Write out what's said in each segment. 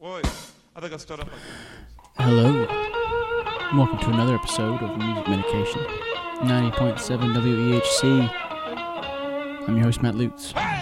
Wait, I think I. Hello. Welcome to another episode of Music Medication, 90.7 WEHC. I'm your host, Matt Lutz. Hey!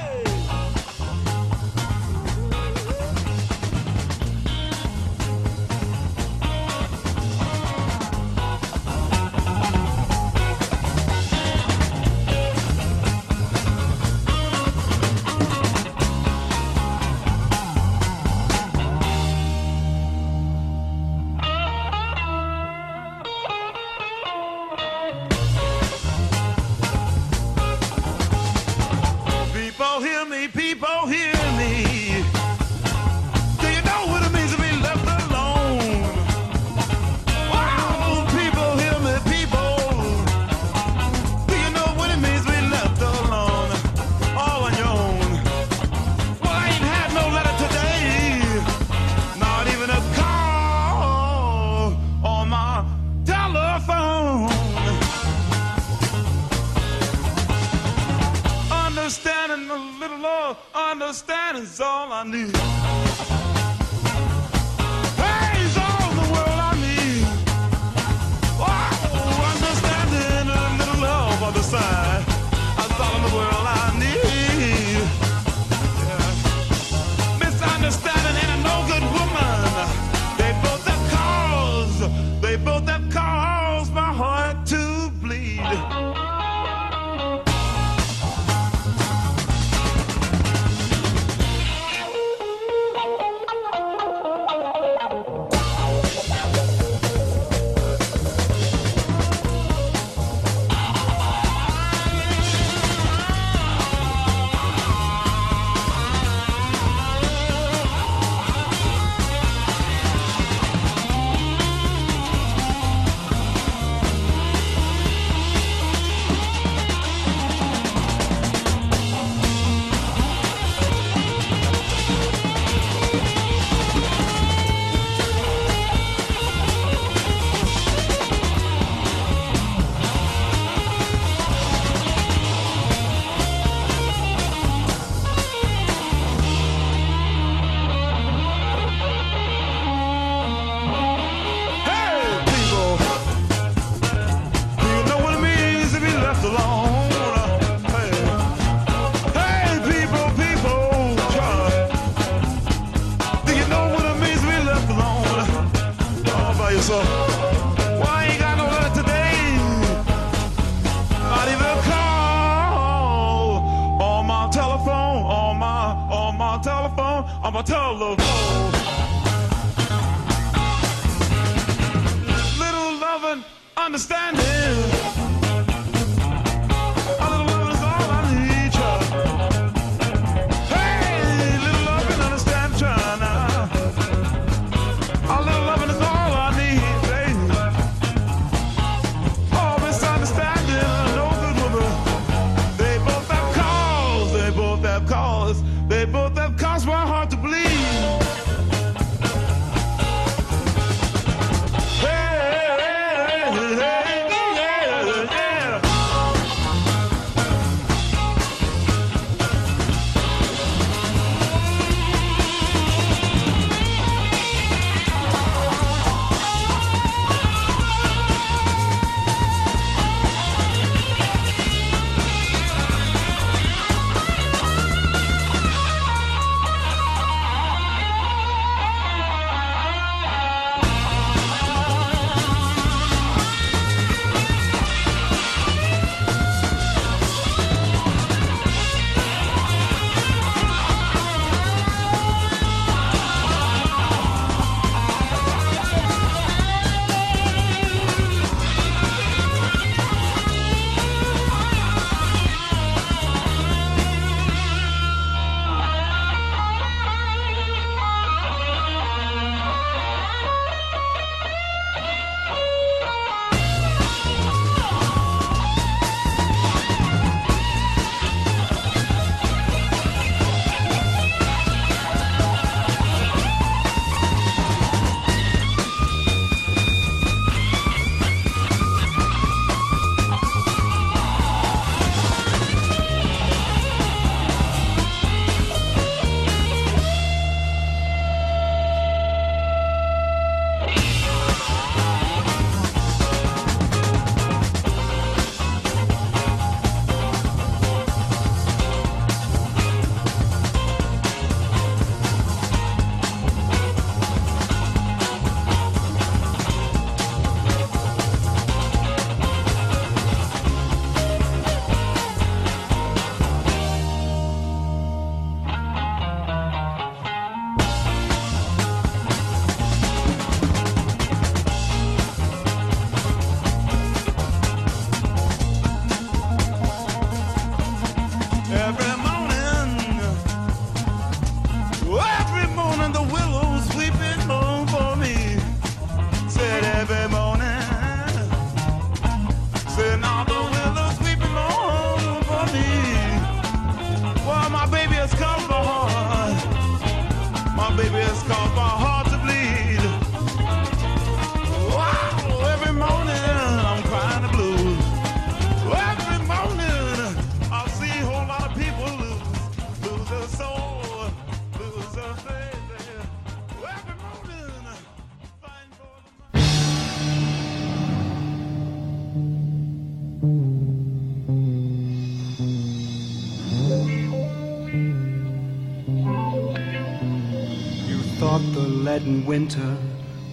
Winter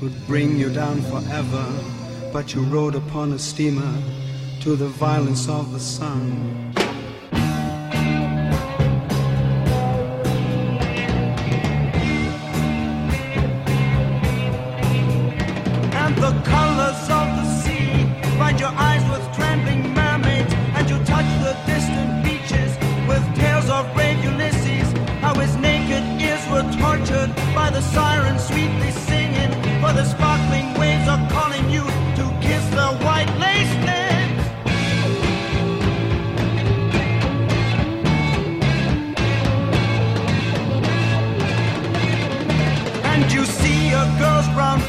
would bring you down forever, but you rode upon a steamer to the violence of the sun.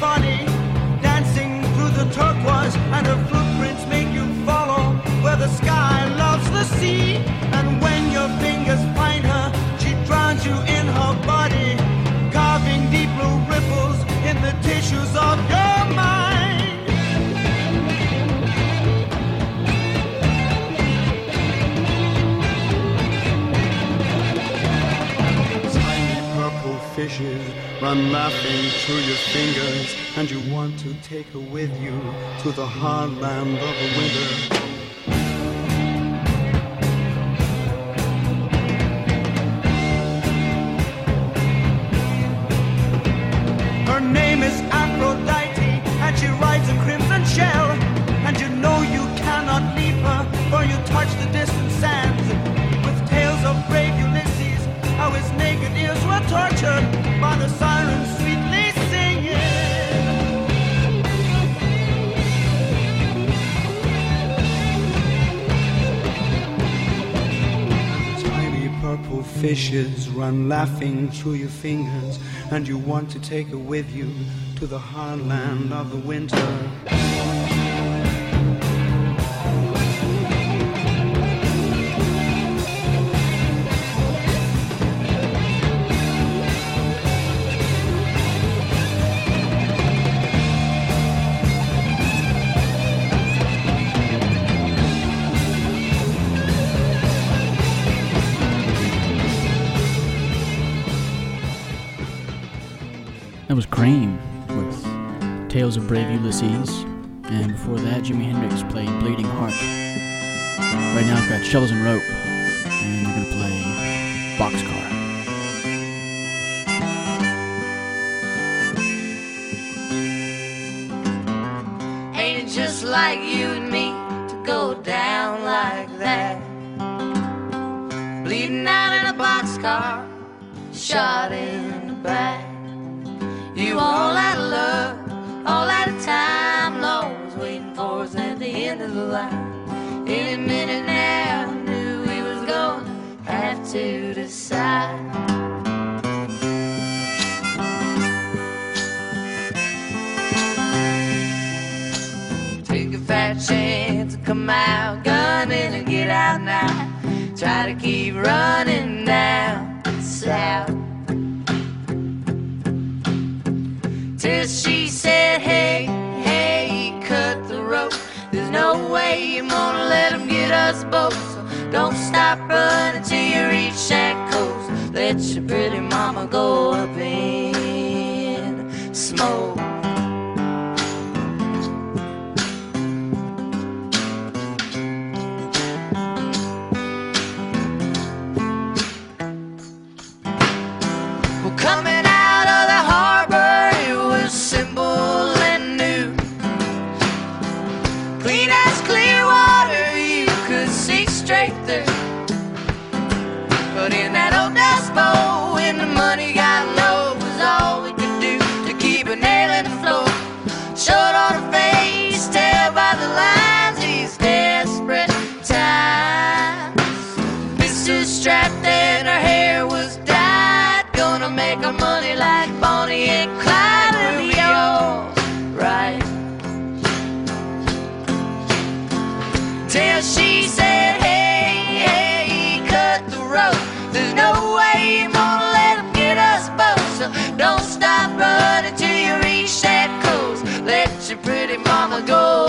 Body dancing through the turquoise, and her footprints make you follow where the sky loves the sea. And when your fingers find her, she drowns you in her body, carving deep blue ripples in the tissues of your run laughing through your fingers, and you want to take her with you to the hard land of the winter. Fishes run laughing through your fingers, and you want to take her with you to the hard land of the winter. That was Cream with Tales of Brave Ulysses. And before that, Jimi Hendrix played Bleeding Heart. Right now, I've got Shovels and Rope. And we're going to play Boxcar. Ain't it just like you and me to go down like that? Bleeding out in a boxcar, shot in. All out of love, all out of time. Lord was waiting for us at the end of the line. Any minute now, knew we was to have to decide. Fat chance to come out gunning and get out now. Try to keep running down south. So don't stop running till you reach that coast. Let your pretty mama go up in smoke. ago.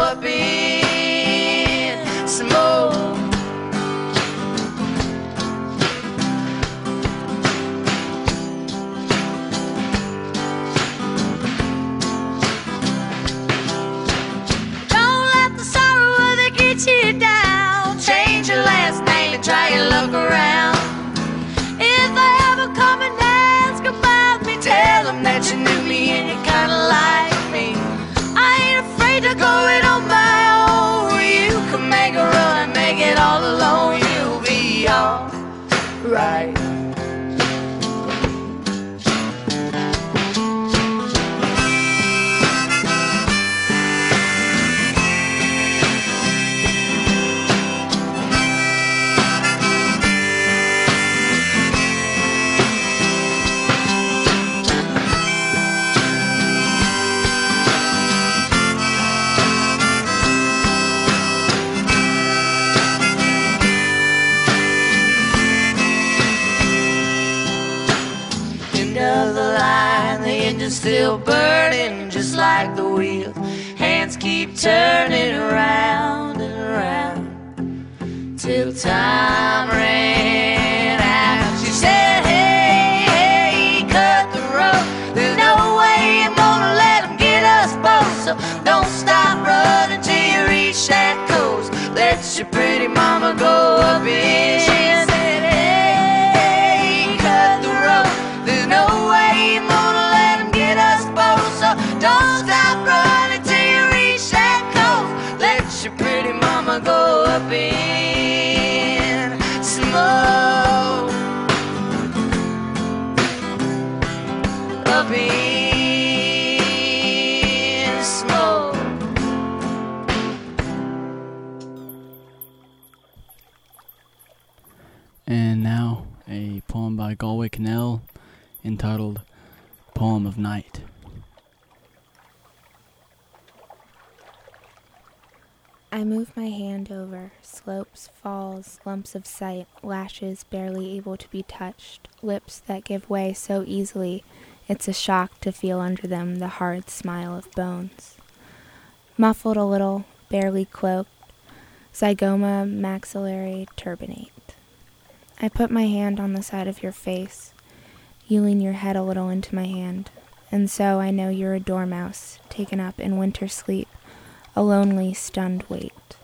Still burning just like the wheel. Hands keep turning around and around till time ran out. She said, Hey, hey, cut the rope. There's no way I'm gonna let 'em get us both. So don't stop running till you reach that coast. Let your pretty mama go up in. Galway Kinnell entitled Poem of Night. I move my hand over slopes, falls, lumps of sight, lashes barely able to be touched, lips that give way so easily it's a shock to feel under them the hard smile of bones. Muffled a little, barely cloaked, zygoma maxillary turbinate. I put my hand on the side of your face. You lean your head a little into my hand, and so I know you're a dormouse taken up in winter sleep a lonely, stunned weight.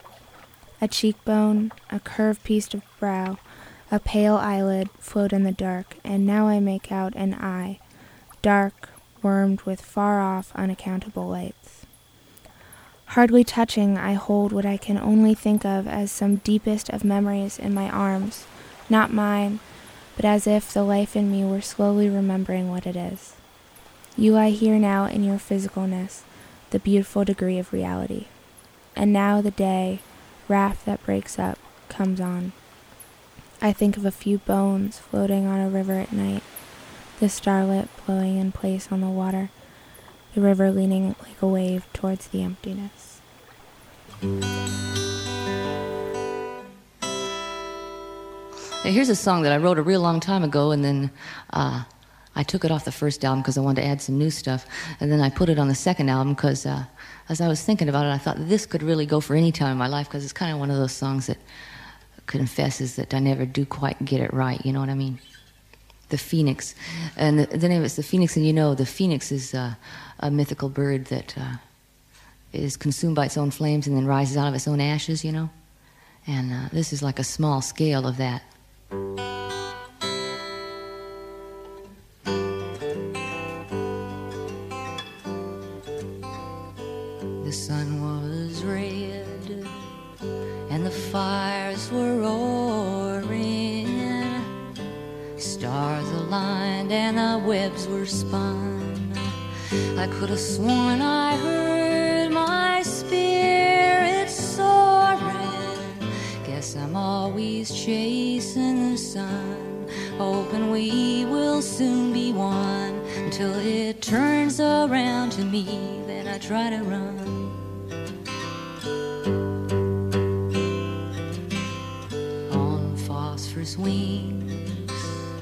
A cheekbone, a curved piece of brow, a pale eyelid float in the dark, and now I make out an eye, dark, wormed with far off, unaccountable lights. Hardly touching, I hold what I can only think of as some deepest of memories in my arms, not mine, but as if the life in me were slowly remembering what it is. You lie here now in your physicalness, the beautiful degree of reality. And now the day, raft that breaks up, comes on. I think of a few bones floating on a river at night, the starlit blowing in place on the water, the river leaning like a wave towards the emptiness. Now, here's a song that I wrote a real long time ago, and then uh, I took it off the first album because I wanted to add some new stuff, and then I put it on the second album because uh, as I was thinking about it, I thought this could really go for any time in my life because it's kind of one of those songs that confesses that I never do quite get it right. You know what I mean? The Phoenix, and the, the name is the Phoenix, and you know the Phoenix is uh, a mythical bird that uh, is consumed by its own flames and then rises out of its own ashes. You know, and uh, this is like a small scale of that. The sun was red and the fires were roaring. Stars aligned and the webs were spun. I could have sworn I heard I'm always chasing the sun, hoping we will soon be one until it turns around to me. Then I try to run. on phosphorus wings.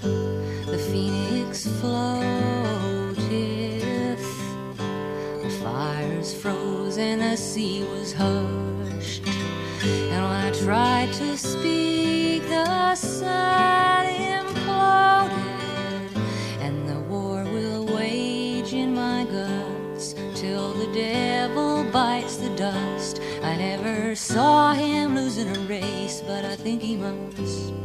The phoenix floateth. The fires froze and the sea was hushed. Tried to speak, the sun imploded. And the war will wage in my guts till the devil bites the dust. I never saw him losing a race, but I think he must.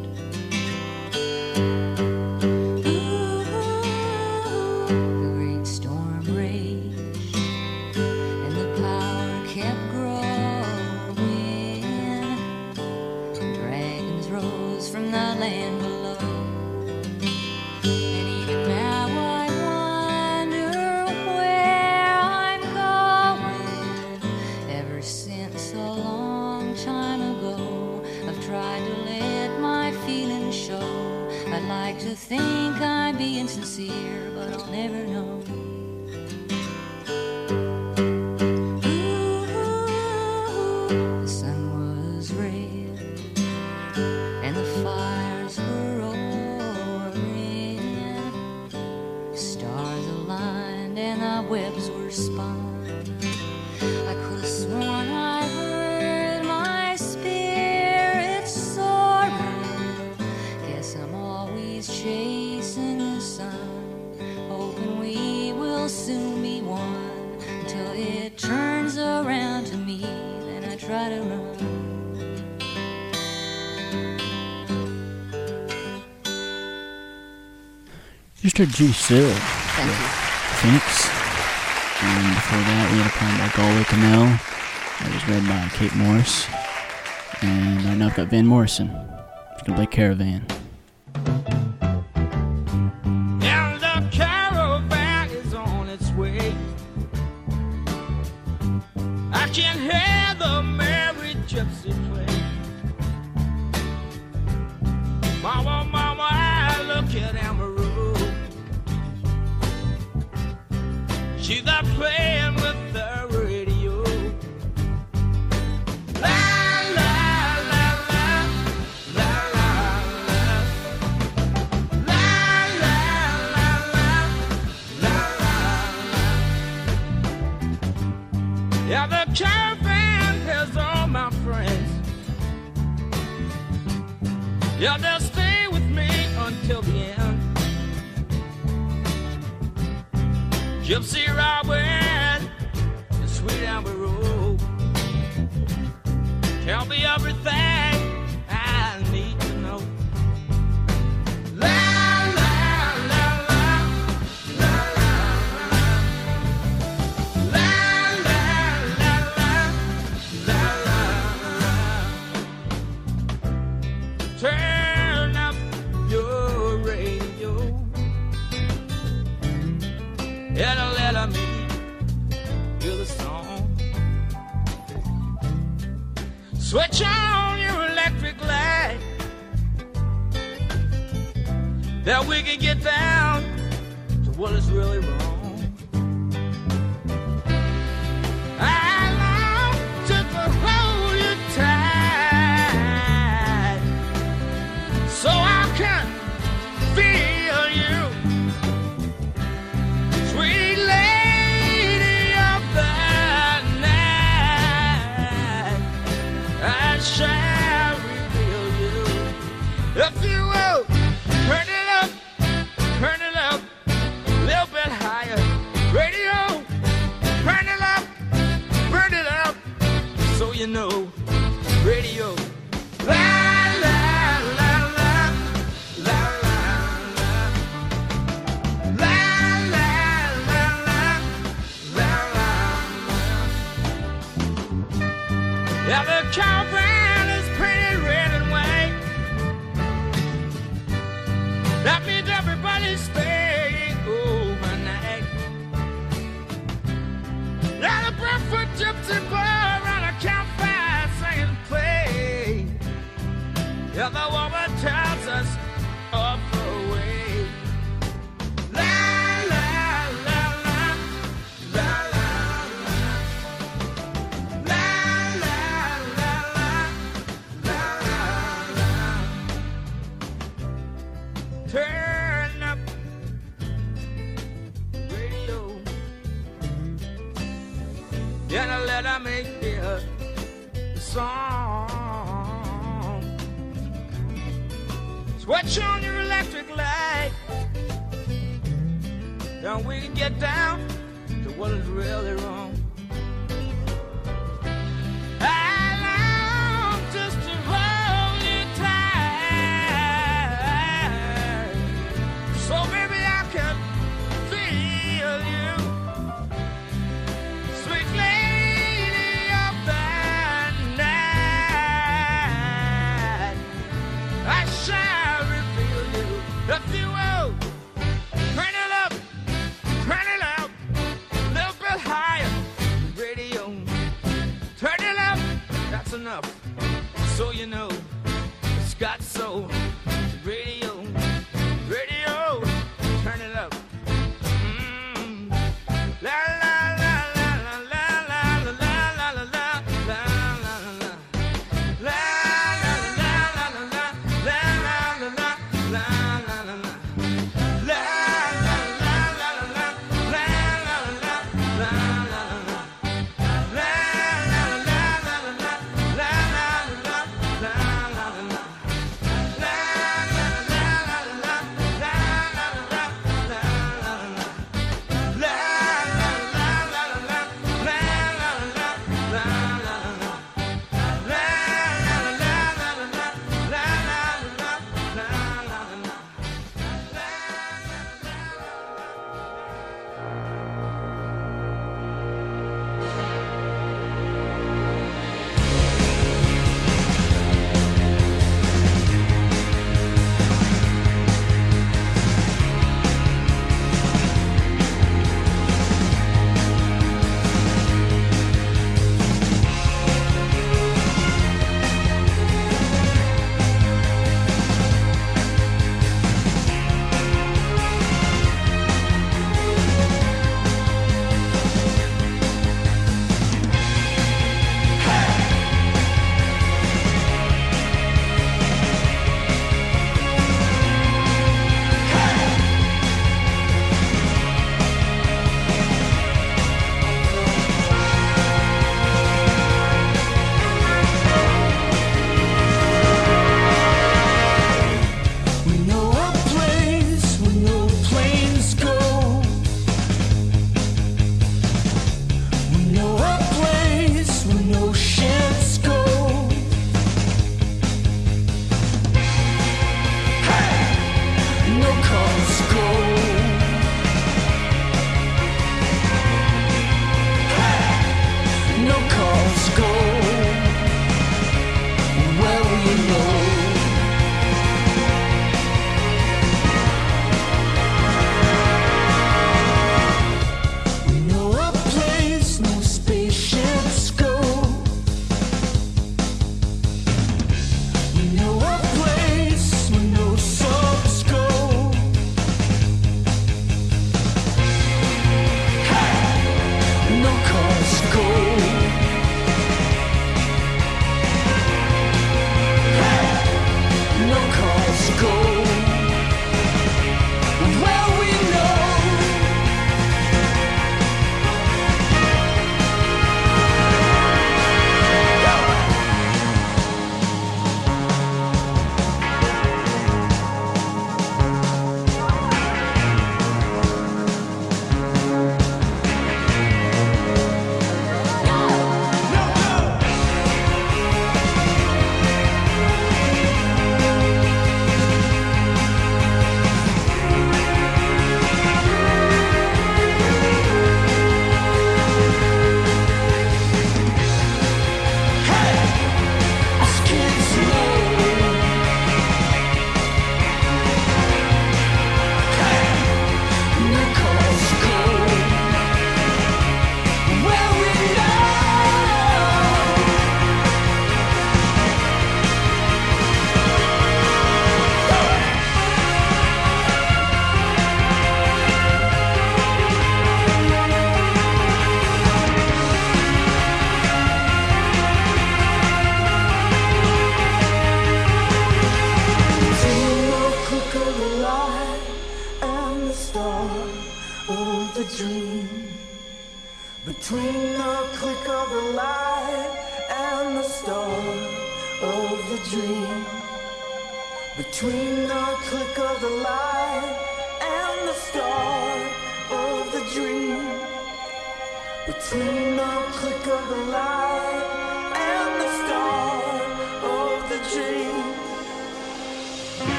Mr. G. Sill. Thank you. Phoenix. And before that, we had a poem by Galway Kinnell that was read by Kate Morris. And right now I've got Van Morrison. He's going to play Caravan. what is really wrong. you know, radio.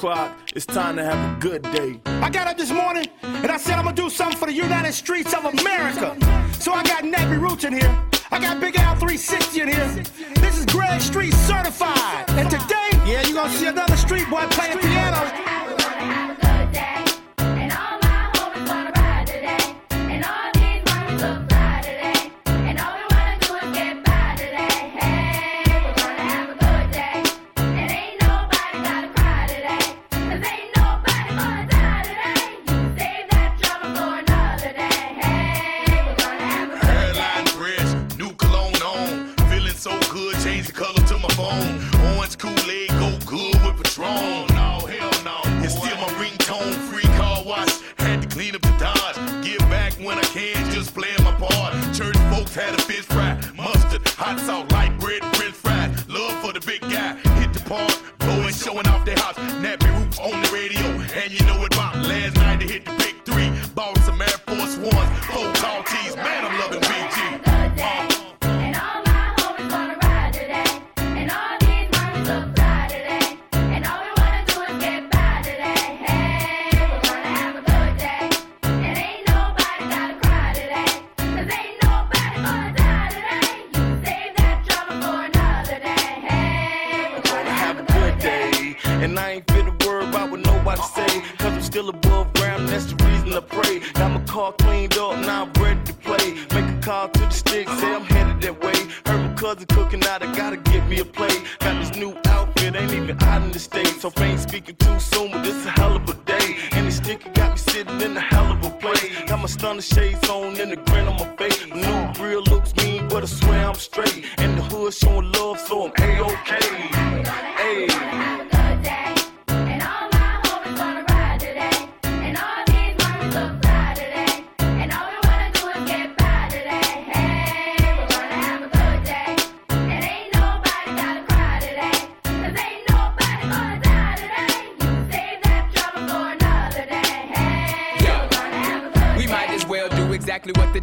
o'clock. It's time to have a good day. I got up this morning and I said I'm gonna do something for the United Streets of America. So I got Nappy Roots in here. I got Big Al 360 in here. This is Greg Street certified. And today, yeah, you're gonna see another street boy playing piano. place. Got my stunner shades on and the grin on my face. New real looks mean, but I swear I'm straight. And the hood showing love, so I'm A-OK. Ayy.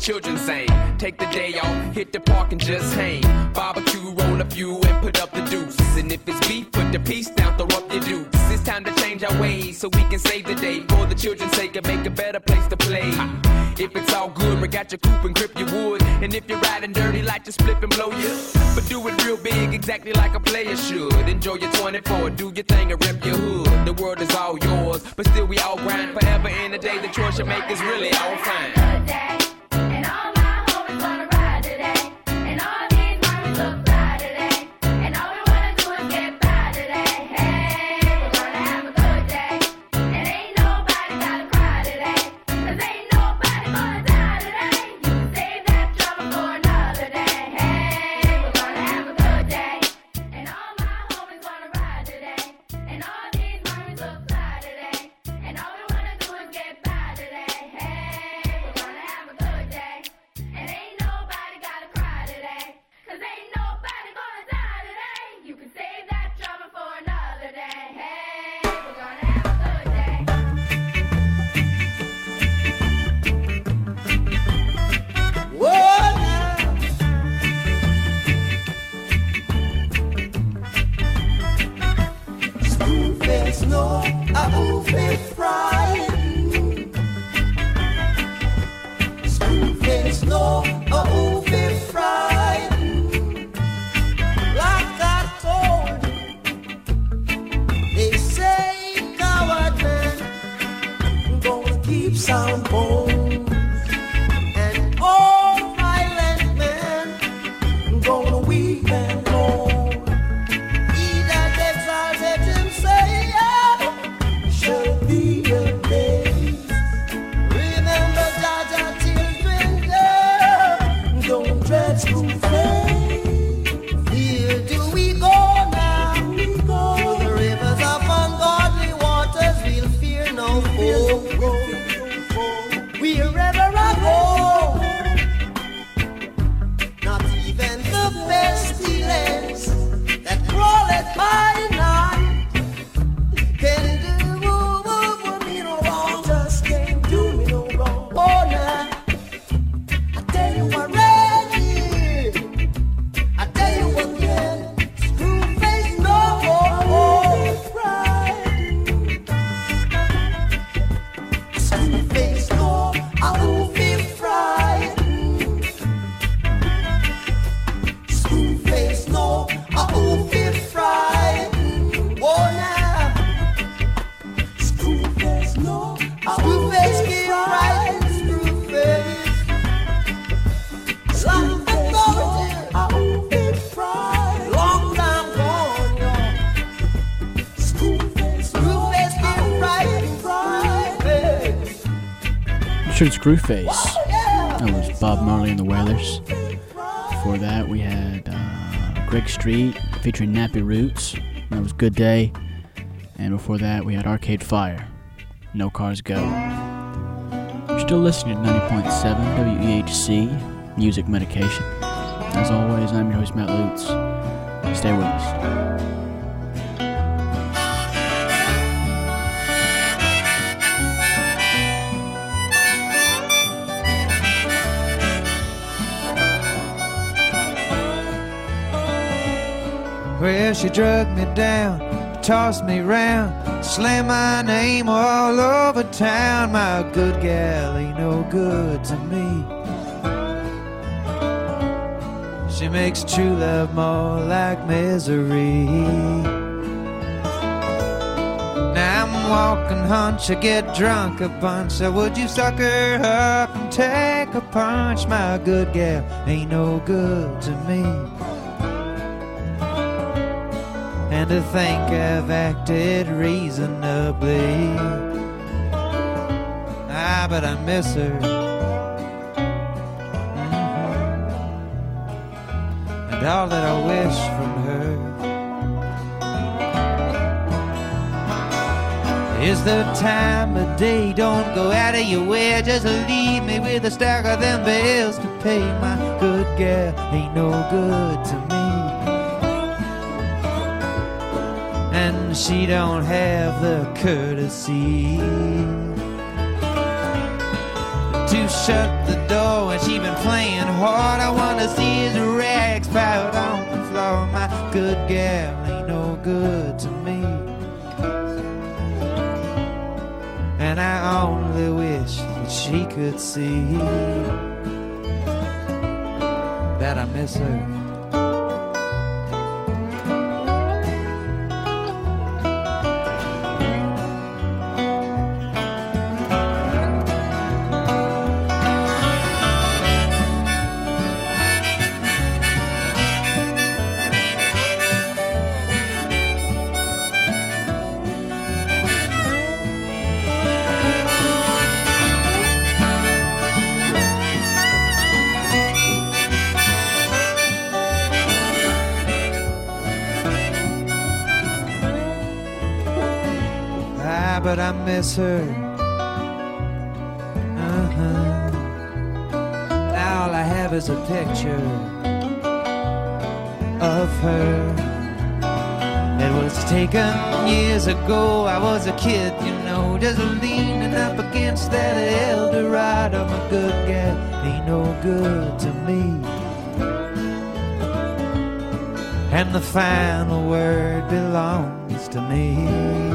Children say. Take the day off, hit the park and just hang. Barbecue, roll a few and put up the deuce. And if it's beef, put the piece down, throw up your dukes. It's time to change our ways so we can save the day. For the children's sake and make a better place to play. If it's all good, we got your coupe and grip your wood. And if you're riding dirty, like to split and blow you. But do it real big, exactly like a player should. Enjoy your 24, do your thing and rip your hood. The world is all yours, but still we all grind forever in the day. The choice you make is really all fine. Richard Screwface. That was Bob Marley and the Wailers. Before that, we had uh, Greg Street featuring Nappy Roots. That was Good Day. And before that, we had Arcade Fire. No Cars Go. You're still listening to 90.7 WEHC Music Medication. As always, I'm your host, Matt Lutz. Stay with us. Well, she drug me down, tossed me round, slammed my name all over town. My good gal ain't no good to me. She makes true love more like misery. Now I'm walking hunch, I get drunk a bunch. So would you suck her up and take a punch? My good gal ain't no good to me. And to think I've acted reasonably. Ah, but I miss her. Mhm. And all that I wish from her is the time of day. Don't go out of your way, just leave me with a stack of them bills to pay. My good girl ain't no good to me. And she don't have the courtesy to shut the door she been playing hard. I wanna see his rags piled on the floor. My good gal ain't no good to me. And I only wish that she could see that I miss her. Miss her. Uh-huh. All I have is a picture of her. It was taken years ago. I was a kid, you know, just leaning up against that El Dorado. My good gal ain't no good to me. And the final word belongs to me.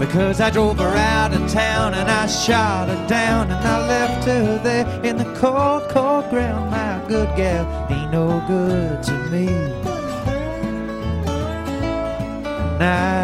Because I drove her out of town and I shot her down and I left her there in the cold, cold ground. My good gal ain't no good to me. Even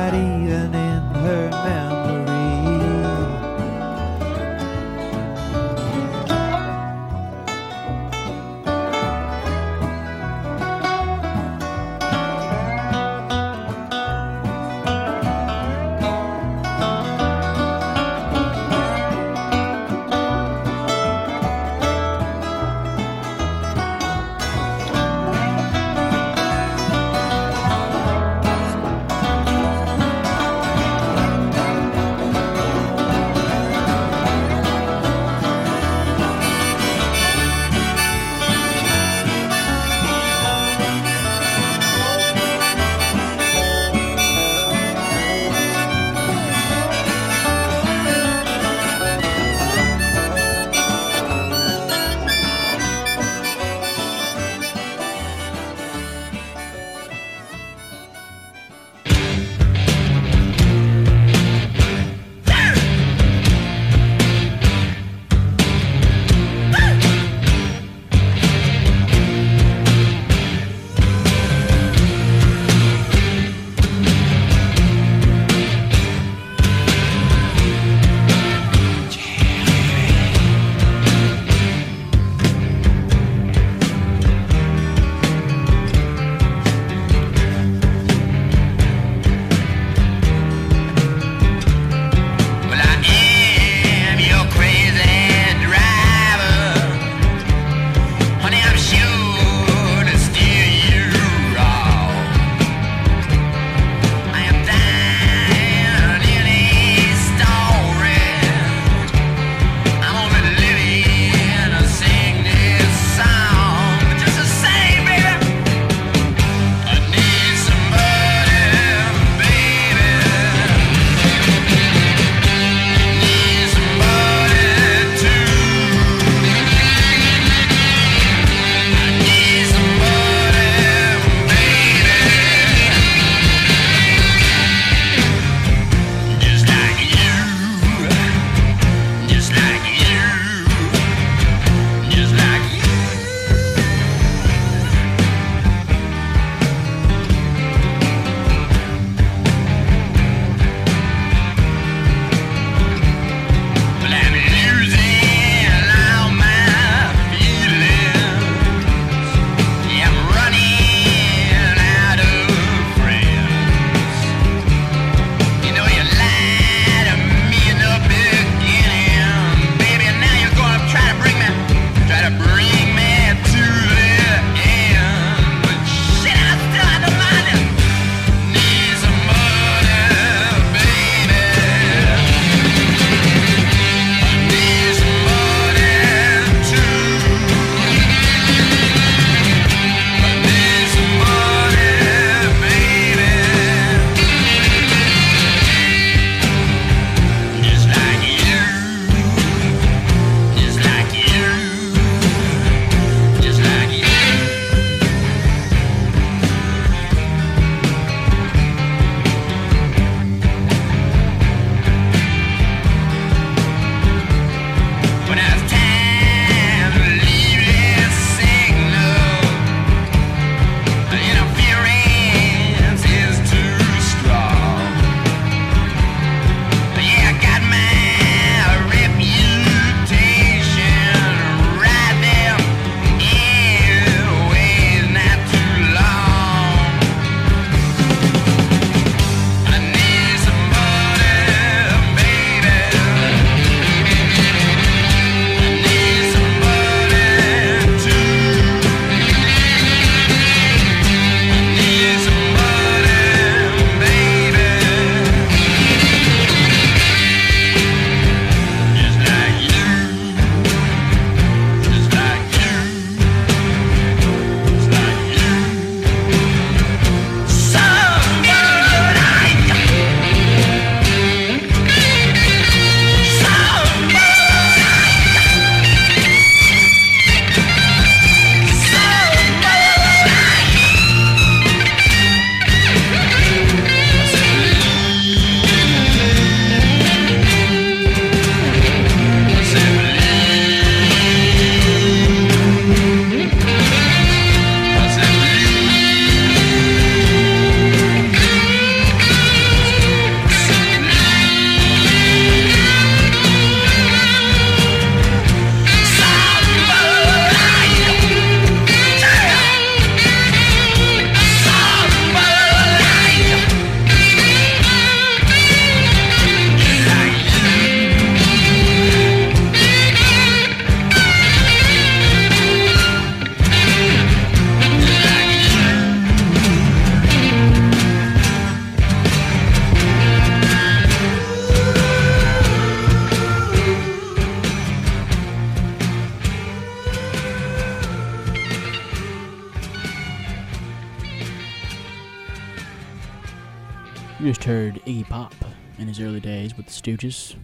Iggy Pop in his early days with the Stooges.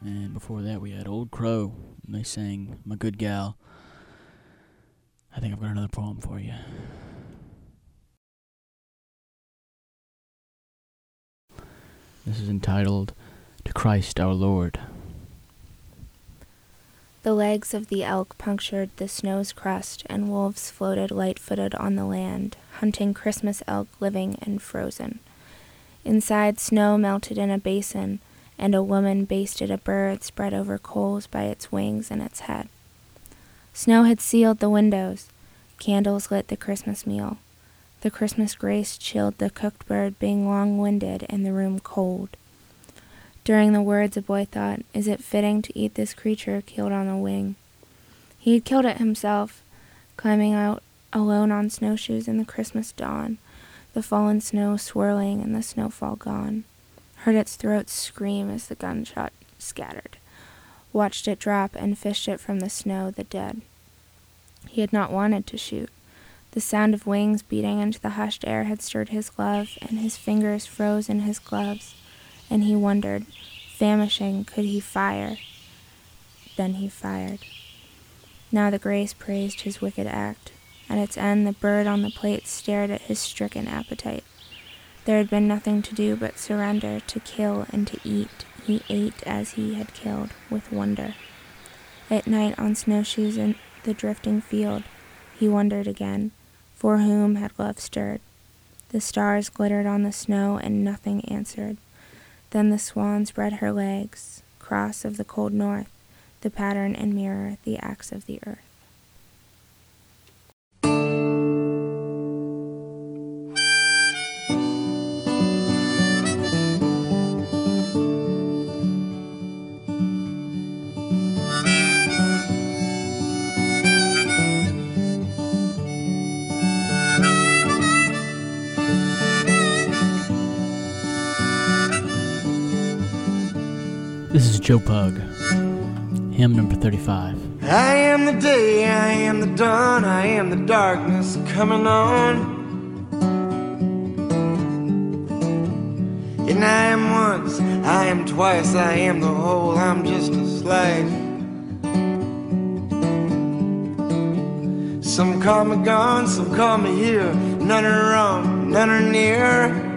And before that, we had Old Crow. And they sang My Good Gal. I think I've got another poem for you. This is entitled To Christ Our Lord. The legs of the elk punctured the snow's crust, and wolves floated light footed on the land, hunting Christmas elk living and frozen. Inside, snow melted in a basin, and a woman basted a bird spread over coals by its wings and its head. Snow had sealed the windows. Candles lit the Christmas meal. The Christmas grace chilled the cooked bird, being long winded and the room cold. During the words, a boy thought, Is it fitting to eat this creature killed on a wing? He had killed it himself, climbing out alone on snowshoes in the Christmas dawn, the fallen snow swirling and the snowfall gone. Heard its throat scream as the gunshot scattered. Watched it drop and fished it from the snow, the dead. He had not wanted to shoot. The sound of wings beating into the hushed air had stirred his glove, and his fingers froze in his gloves, and he wondered, famishing, could he fire? Then he fired. Now the grace praised his wicked act. At its end, the bird on the plate stared at his stricken appetite. There had been nothing to do but surrender, to kill and to eat. He ate as he had killed, with wonder. At night, on snowshoes in the drifting field, he wondered again, for whom had love stirred? The stars glittered on the snow, and nothing answered. Then the swan spread her legs, cross of the cold north, the pattern and mirror, the axe of the earth. Joe Pug, hymn number 35. I am the day, I am the dawn, I am the darkness coming on. And I am once, I am twice, I am the whole, I'm just a slice. Some call me gone, some call me here. None are wrong, none are near.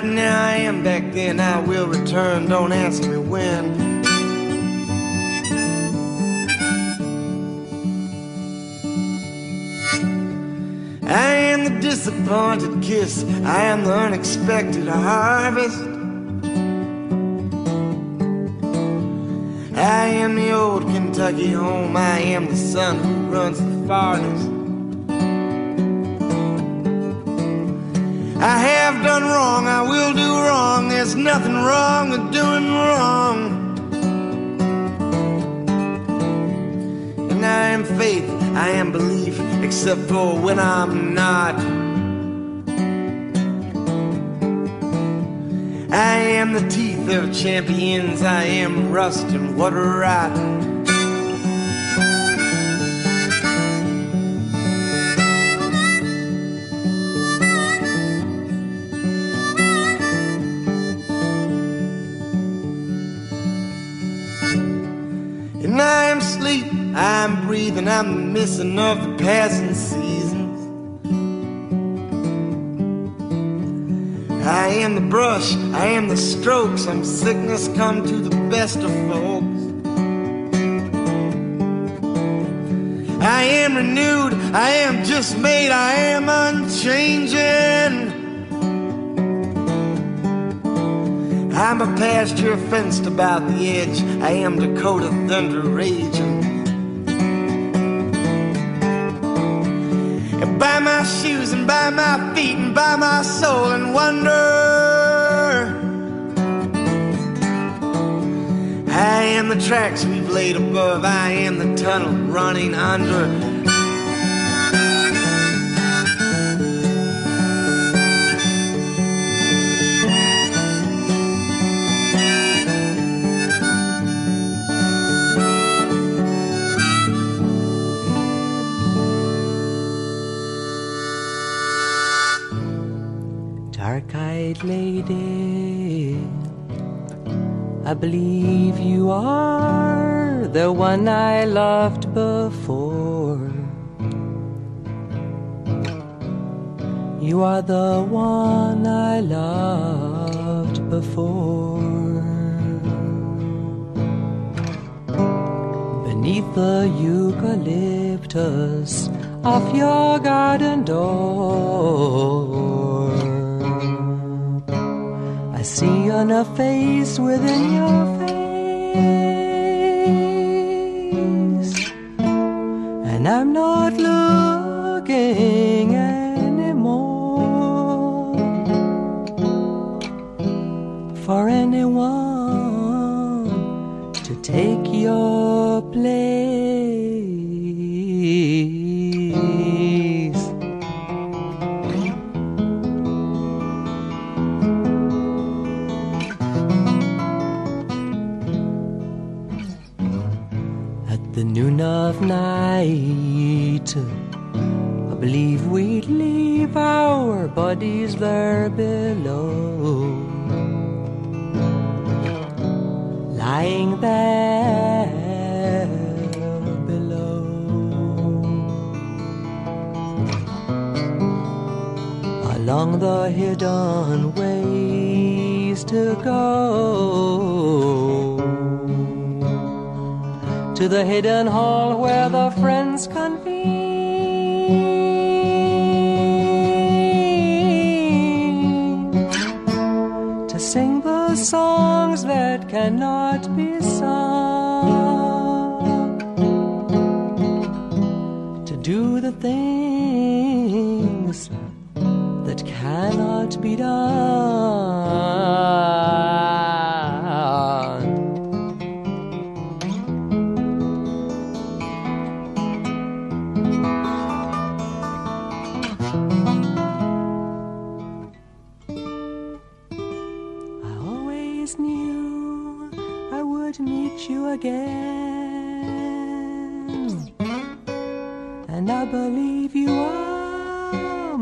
Right now, I am back then, I will return, don't ask me when. I am the disappointed kiss, I am the unexpected harvest. I am the old Kentucky home, I am the son who runs the farthest. I have There's nothing wrong with doing wrong. And I am faith, I am belief, except for when I'm not. I am the teeth of champions, I am rust and water rot. I'm the missing of the passing seasons. I am the brush, I am the strokes, I'm sickness come to the best of folks. I am renewed, I am just made, I am unchanging. I'm a pasture fenced about the edge. I am Dakota thunder raging. By my feet and by my soul and wonder. I am the tracks we've laid above. I am the tunnel running under. Lady. I believe you are the one I loved before. You are the one I loved before. Beneath the eucalyptus of your garden door, see on a face within your face, and I'm not looking anymore for anyone night, I believe we'd leave our bodies there below. Lying there below. Along the hidden ways to go to the hidden hall where the friends convene to sing the songs that cannot be sung, to do the things that cannot be done.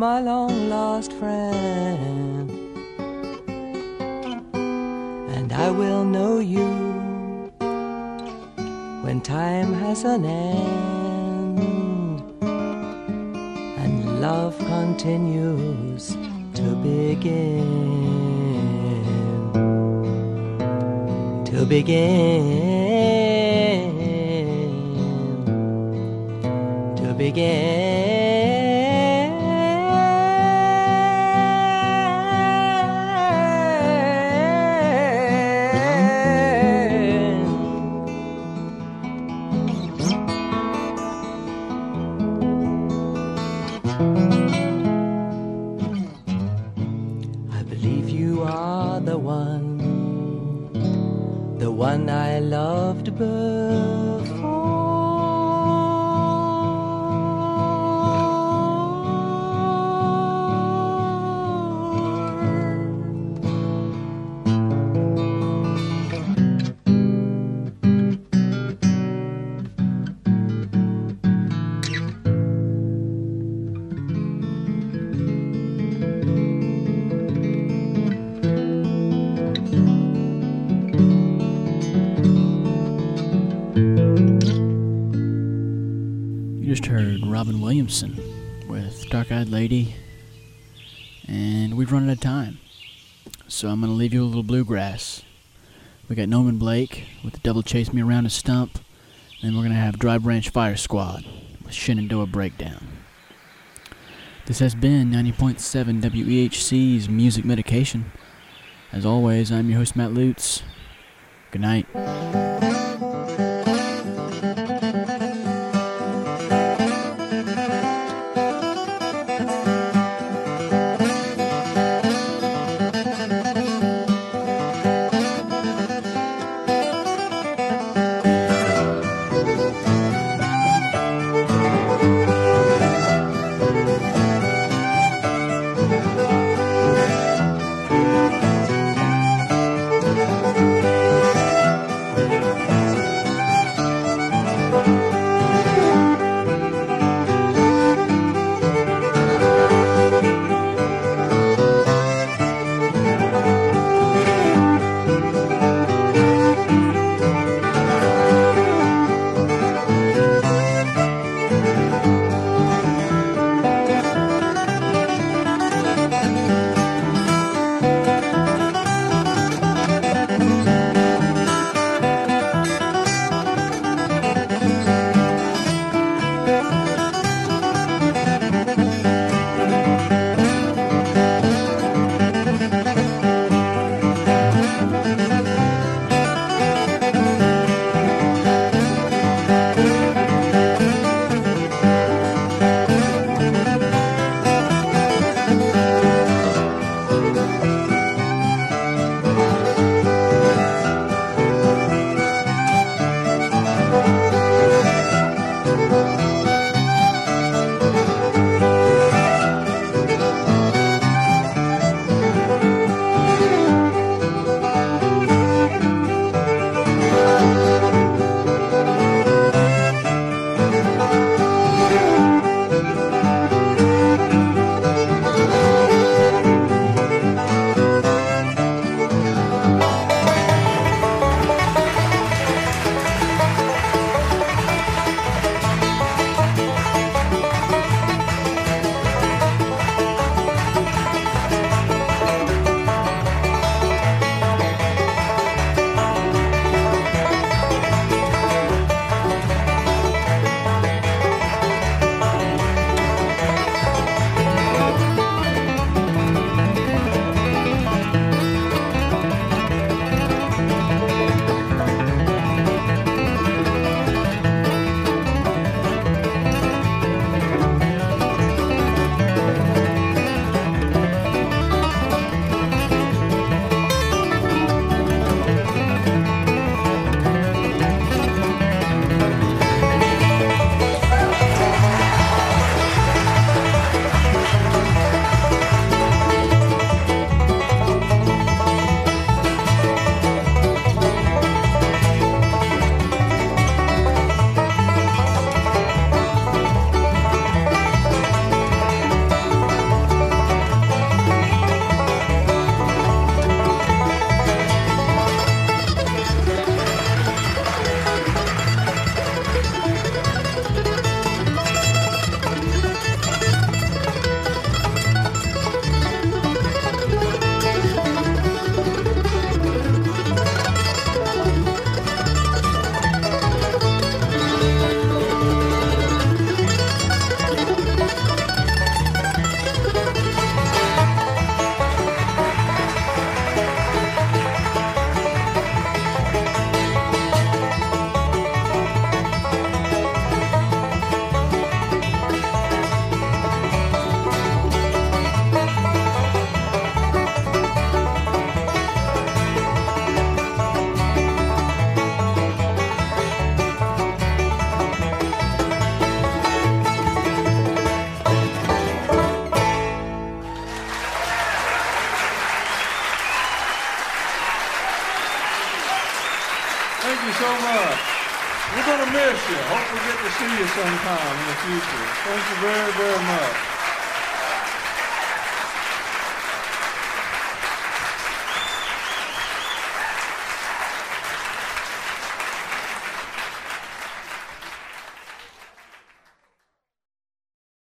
My long lost friend. And I will know you when time has an end. And love continues to begin. To begin. To begin. Loved before. Lady, and we've run out of time. So I'm going to leave you a little bluegrass. We got Norman Blake with The Devil Chase Me Around a Stump, and we're going to have Dry Branch Fire Squad with Shenandoah Breakdown. This has been 90.7 WEHC's Music Medication. As always, I'm your host, Matt Lutz. Good night.